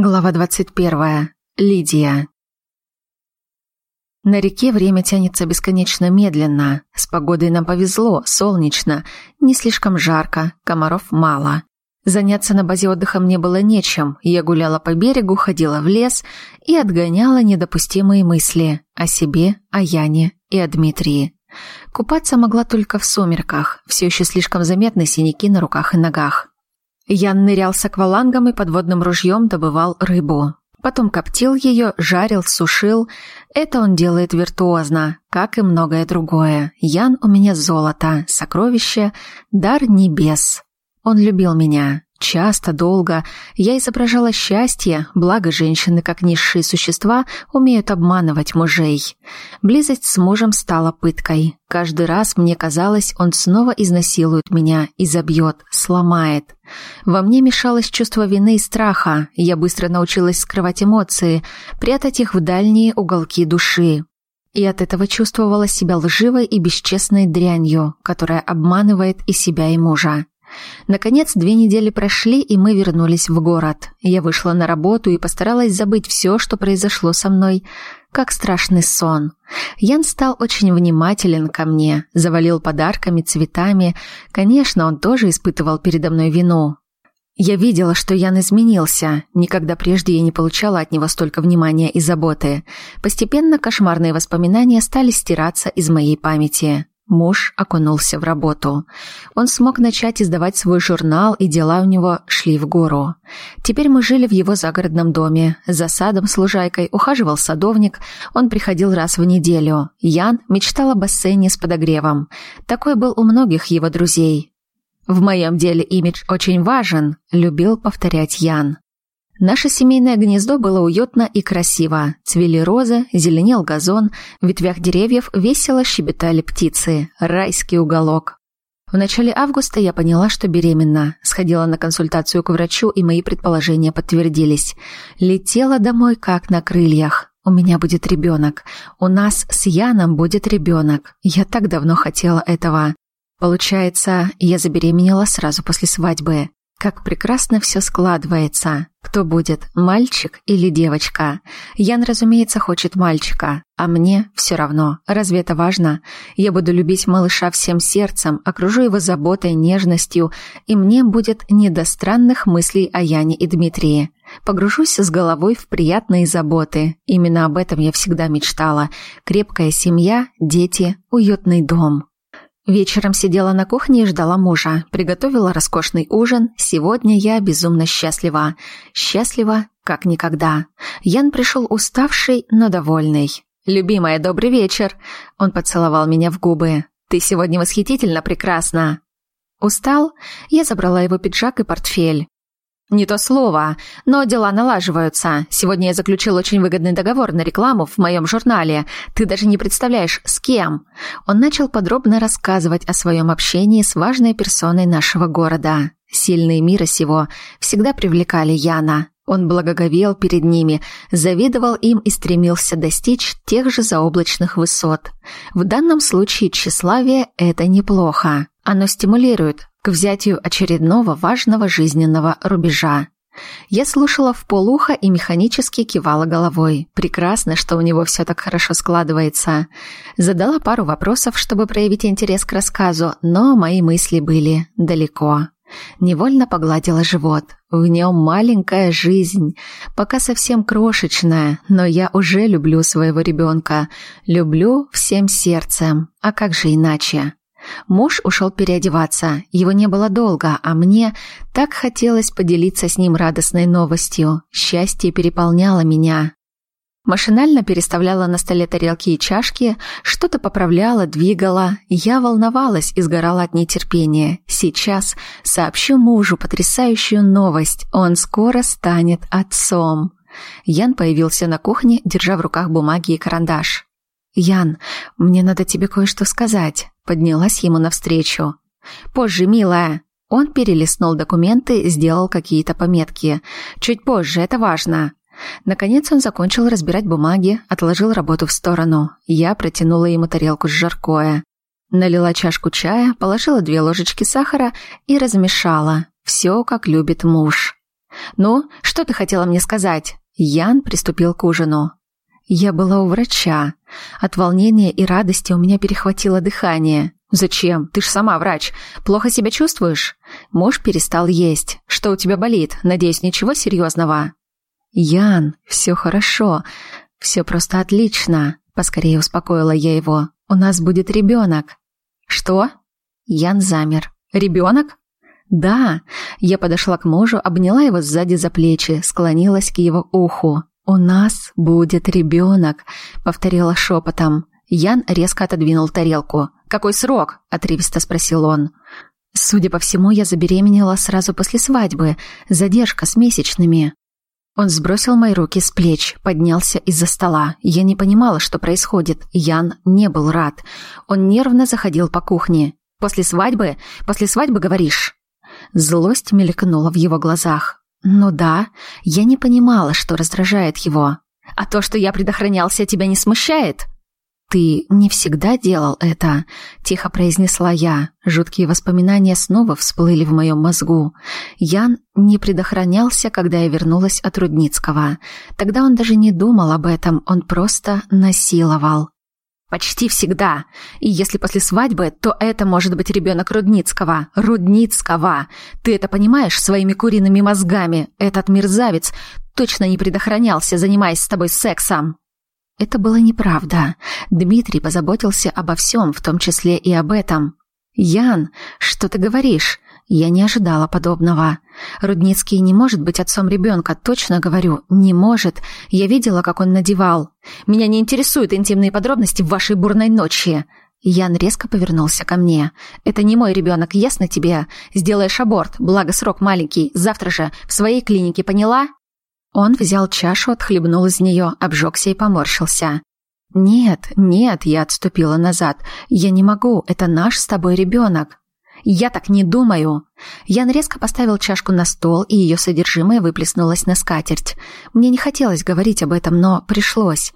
Глава 21. Лидия. На реке время тянется бесконечно медленно. С погодой нам повезло, солнечно, не слишком жарко, комаров мало. Заняться на базе отдыха мне было нечем. Я гуляла по берегу, ходила в лес и отгоняла недопустимые мысли о себе, о Яне и о Дмитрии. Купаться могла только в сумерках, все еще слишком заметны синяки на руках и ногах. Ян нырял с аквалангом и подводным ружьем добывал рыбу. Потом коптил ее, жарил, сушил. Это он делает виртуозно, как и многое другое. Ян у меня золото, сокровище, дар небес. Он любил меня. Часто, долго я изображала счастье, благо женщины, как низшие существа, умеют обманывать мужей. Близость с мужем стала пыткой. Каждый раз мне казалось, он снова изнасилует меня, изобьет, сломает. Во мне мешалось чувство вины и страха. Я быстро научилась скрывать эмоции, прятать их в дальние уголки души. И от этого чувствовала себя лживой и бесчестной дрянью, которая обманывает и себя, и мужа. Наконец, две недели прошли, и мы вернулись в город. Я вышла на работу и постаралась забыть все, что произошло со мной, как страшный сон. Ян стал очень внимателен ко мне, завалил подарками, цветами. Конечно, он тоже испытывал передо мной вину. Я видела, что Ян изменился. Никогда прежде я не получала от него столько внимания и заботы. Постепенно кошмарные воспоминания стали стираться из моей памяти. Муж окунулся в работу. Он смог начать издавать свой журнал, и дела у него шли в гору. Теперь мы жили в его загородном доме. За садом с лужайкой ухаживал садовник. Он приходил раз в неделю. Ян мечтал о бассейне с подогревом. Такой был у многих его друзей. «В моем деле имидж очень важен», — любил повторять Ян. Наше семейное гнездо было уютно и красиво. Цвели розы, зеленел газон, в ветвях деревьев весело щебетали птицы. Райский уголок. В начале августа я поняла, что беременна. Сходила на консультацию к врачу, и мои предположения подтвердились. Летела домой как на крыльях. У меня будет ребенок. У нас с Яном будет ребенок. Я так давно хотела этого. Получается, я забеременела сразу после свадьбы. Как прекрасно все складывается. Кто будет, мальчик или девочка? Ян, разумеется, хочет мальчика, а мне все равно. Разве это важно? Я буду любить малыша всем сердцем, окружу его заботой, нежностью, и мне будет не до странных мыслей о Яне и Дмитрии. Погружусь с головой в приятные заботы. Именно об этом я всегда мечтала. Крепкая семья, дети, уютный дом. Вечером сидела на кухне и ждала мужа. Приготовила роскошный ужин. Сегодня я безумно счастлива. Счастлива, как никогда. Ян пришел уставший, но довольный. «Любимая, добрый вечер!» Он поцеловал меня в губы. «Ты сегодня восхитительно прекрасна!» Устал? Я забрала его пиджак и портфель. Не то слово, но дела налаживаются. Сегодня я заключил очень выгодный договор на рекламу в моем журнале. Ты даже не представляешь, с кем. Он начал подробно рассказывать о своем общении с важной персоной нашего города. Сильные мира сего всегда привлекали Яна. Он благоговел перед ними, завидовал им и стремился достичь тех же заоблачных высот. В данном случае тщеславие – это неплохо. Оно стимулирует, взятию очередного важного жизненного рубежа. Я слушала в полуха и механически кивала головой. Прекрасно, что у него все так хорошо складывается. Задала пару вопросов, чтобы проявить интерес к рассказу, но мои мысли были далеко. Невольно погладила живот. В нем маленькая жизнь, пока совсем крошечная, но я уже люблю своего ребенка. Люблю всем сердцем. А как же иначе? Муж ушел переодеваться. Его не было долго, а мне так хотелось поделиться с ним радостной новостью. Счастье переполняло меня. Машинально переставляла на столе тарелки и чашки, что-то поправляла, двигала. Я волновалась и сгорала от нетерпения. Сейчас сообщу мужу потрясающую новость. Он скоро станет отцом. Ян появился на кухне, держа в руках бумаги и карандаш. «Ян, мне надо тебе кое-что сказать», — поднялась ему навстречу. «Позже, милая». Он перелистнул документы, сделал какие-то пометки. «Чуть позже, это важно». Наконец он закончил разбирать бумаги, отложил работу в сторону. Я протянула ему тарелку с жаркое. Налила чашку чая, положила две ложечки сахара и размешала. Все, как любит муж. «Ну, что ты хотела мне сказать?» Ян приступил к ужину. Я была у врача. От волнения и радости у меня перехватило дыхание. «Зачем? Ты ж сама врач. Плохо себя чувствуешь?» Муж перестал есть. «Что у тебя болит? Надеюсь, ничего серьезного?» «Ян, все хорошо. Все просто отлично», — поскорее успокоила я его. «У нас будет ребенок». «Что?» Ян замер. «Ребенок?» «Да». Я подошла к мужу, обняла его сзади за плечи, склонилась к его уху. «У нас будет ребенок», — повторила шепотом. Ян резко отодвинул тарелку. «Какой срок?» — отрывисто спросил он. «Судя по всему, я забеременела сразу после свадьбы. Задержка с месячными». Он сбросил мои руки с плеч, поднялся из-за стола. Я не понимала, что происходит. Ян не был рад. Он нервно заходил по кухне. «После свадьбы? После свадьбы, говоришь?» Злость мелькнула в его глазах. «Ну да, я не понимала, что раздражает его. А то, что я предохранялся, тебя не смущает?» «Ты не всегда делал это», — тихо произнесла я. Жуткие воспоминания снова всплыли в моем мозгу. Ян не предохранялся, когда я вернулась от Рудницкого. Тогда он даже не думал об этом, он просто насиловал. «Почти всегда. И если после свадьбы, то это может быть ребенок Рудницкого. Рудницкого! Ты это понимаешь своими куриными мозгами? Этот мерзавец точно не предохранялся, занимаясь с тобой сексом!» Это было неправда. Дмитрий позаботился обо всем, в том числе и об этом. «Ян, что ты говоришь?» Я не ожидала подобного. Рудницкий не может быть отцом ребенка, точно говорю, не может. Я видела, как он надевал. Меня не интересуют интимные подробности в вашей бурной ночи. Ян резко повернулся ко мне. «Это не мой ребенок, ясно тебе? Сделаешь аборт, благо срок маленький, завтра же, в своей клинике, поняла?» Он взял чашу, отхлебнул из нее, обжегся и поморщился. «Нет, нет», — я отступила назад. «Я не могу, это наш с тобой ребенок». «Я так не думаю». Ян резко поставил чашку на стол, и ее содержимое выплеснулось на скатерть. Мне не хотелось говорить об этом, но пришлось.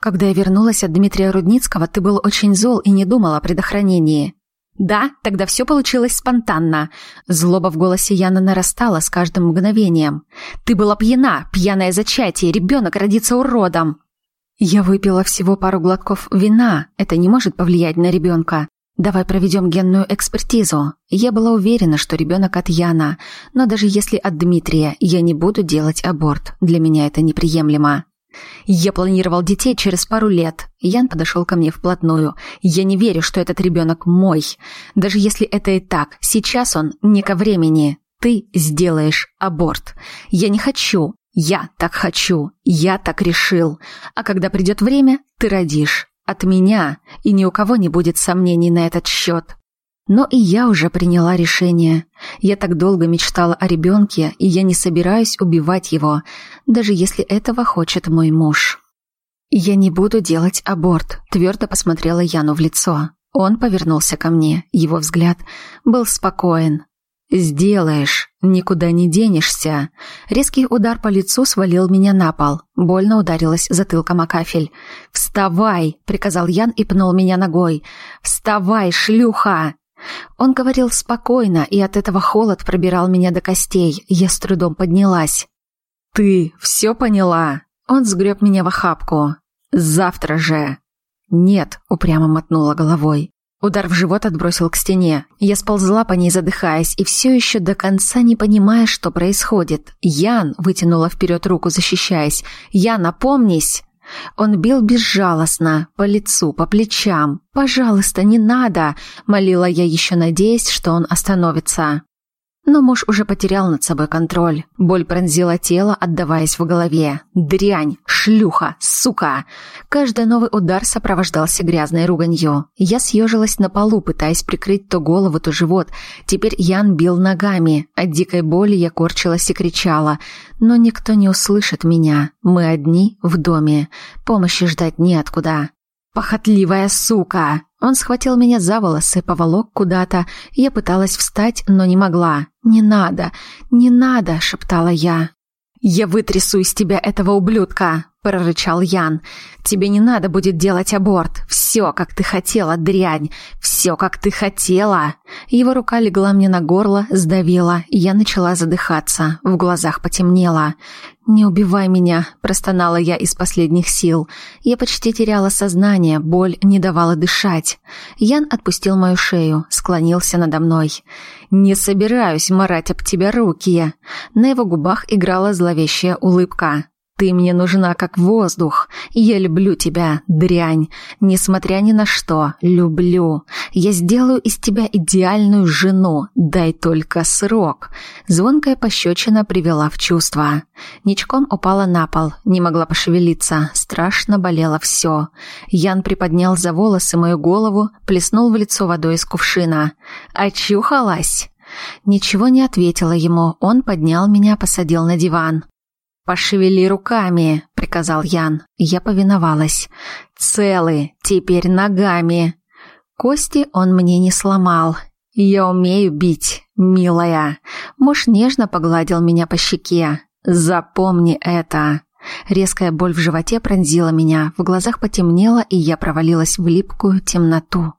Когда я вернулась от Дмитрия Рудницкого, ты был очень зол и не думал о предохранении. Да, тогда все получилось спонтанно. Злоба в голосе Яна нарастала с каждым мгновением. Ты была пьяна, пьяное зачатие, ребенок родится уродом. Я выпила всего пару глотков вина. Это не может повлиять на ребенка. Давай проведем генную экспертизу. Я была уверена, что ребенок от Яна, но даже если от Дмитрия, я не буду делать аборт. Для меня это неприемлемо. Я планировал детей через пару лет. Ян подошел ко мне вплотную. Я не верю, что этот ребенок мой. Даже если это и так, сейчас он не ко времени. Ты сделаешь аборт. Я не хочу. Я так хочу. Я так решил. А когда придет время, ты родишь. От меня. И ни у кого не будет сомнений на этот счет. Но и я уже приняла решение. Я так долго мечтала о ребенке, и я не собираюсь убивать его, даже если этого хочет мой муж. «Я не буду делать аборт», – твердо посмотрела Яну в лицо. Он повернулся ко мне, его взгляд был спокоен. «Сделаешь, никуда не денешься». Резкий удар по лицу свалил меня на пол. Больно ударилась затылком о кафель. «Вставай!» – приказал Ян и пнул меня ногой. «Вставай, шлюха!» Он говорил спокойно, и от этого холод пробирал меня до костей. Я с трудом поднялась. «Ты все поняла?» Он сгреб меня в охапку. «Завтра же!» «Нет», — упрямо мотнула головой. Удар в живот отбросил к стене. Я сползла по ней, задыхаясь, и все еще до конца не понимая, что происходит. «Ян!» — вытянула вперед руку, защищаясь. «Ян, опомнись!» Он бил безжалостно, по лицу, по плечам. «Пожалуйста, не надо!» — молила я еще, надеясь, что он остановится. Но муж уже потерял над собой контроль. Боль пронзила тело, отдаваясь в голове. «Дрянь! Шлюха! Сука!» Каждый новый удар сопровождался грязной руганью. Я съежилась на полу, пытаясь прикрыть то голову, то живот. Теперь Ян бил ногами. От дикой боли я корчилась и кричала. Но никто не услышит меня. Мы одни в доме. Помощи ждать неоткуда. «Похотливая сука!» Он схватил меня за волосы, поволок куда-то. Я пыталась встать, но не могла. «Не надо! Не надо!» — шептала я. «Я вытрясу из тебя этого ублюдка!» Прорычал Ян. «Тебе не надо будет делать аборт. Все, как ты хотела, дрянь. Все, как ты хотела». Его рука легла мне на горло, сдавила, я начала задыхаться. В глазах потемнело. «Не убивай меня», – простонала я из последних сил. Я почти теряла сознание, боль не давала дышать. Ян отпустил мою шею, склонился надо мной. «Не собираюсь марать об тебя руки». На его губах играла зловещая улыбка. Ты мне нужна как воздух. Я люблю тебя, дрянь. Несмотря ни на что, люблю. Я сделаю из тебя идеальную жену. Дай только срок. Звонкая пощечина привела в чувство. Ничком упала на пол, не могла пошевелиться. Страшно болело все. Ян приподнял за волосы мою голову, плеснул в лицо водой из кувшина. «Очухалась!» Ничего не ответила ему. Он поднял меня, посадил на диван. «Пошевели руками», — приказал Ян. Я повиновалась. «Целы, теперь ногами». Кости он мне не сломал. «Я умею бить, милая». Муж нежно погладил меня по щеке. «Запомни это». Резкая боль в животе пронзила меня, в глазах потемнело, и я провалилась в липкую темноту.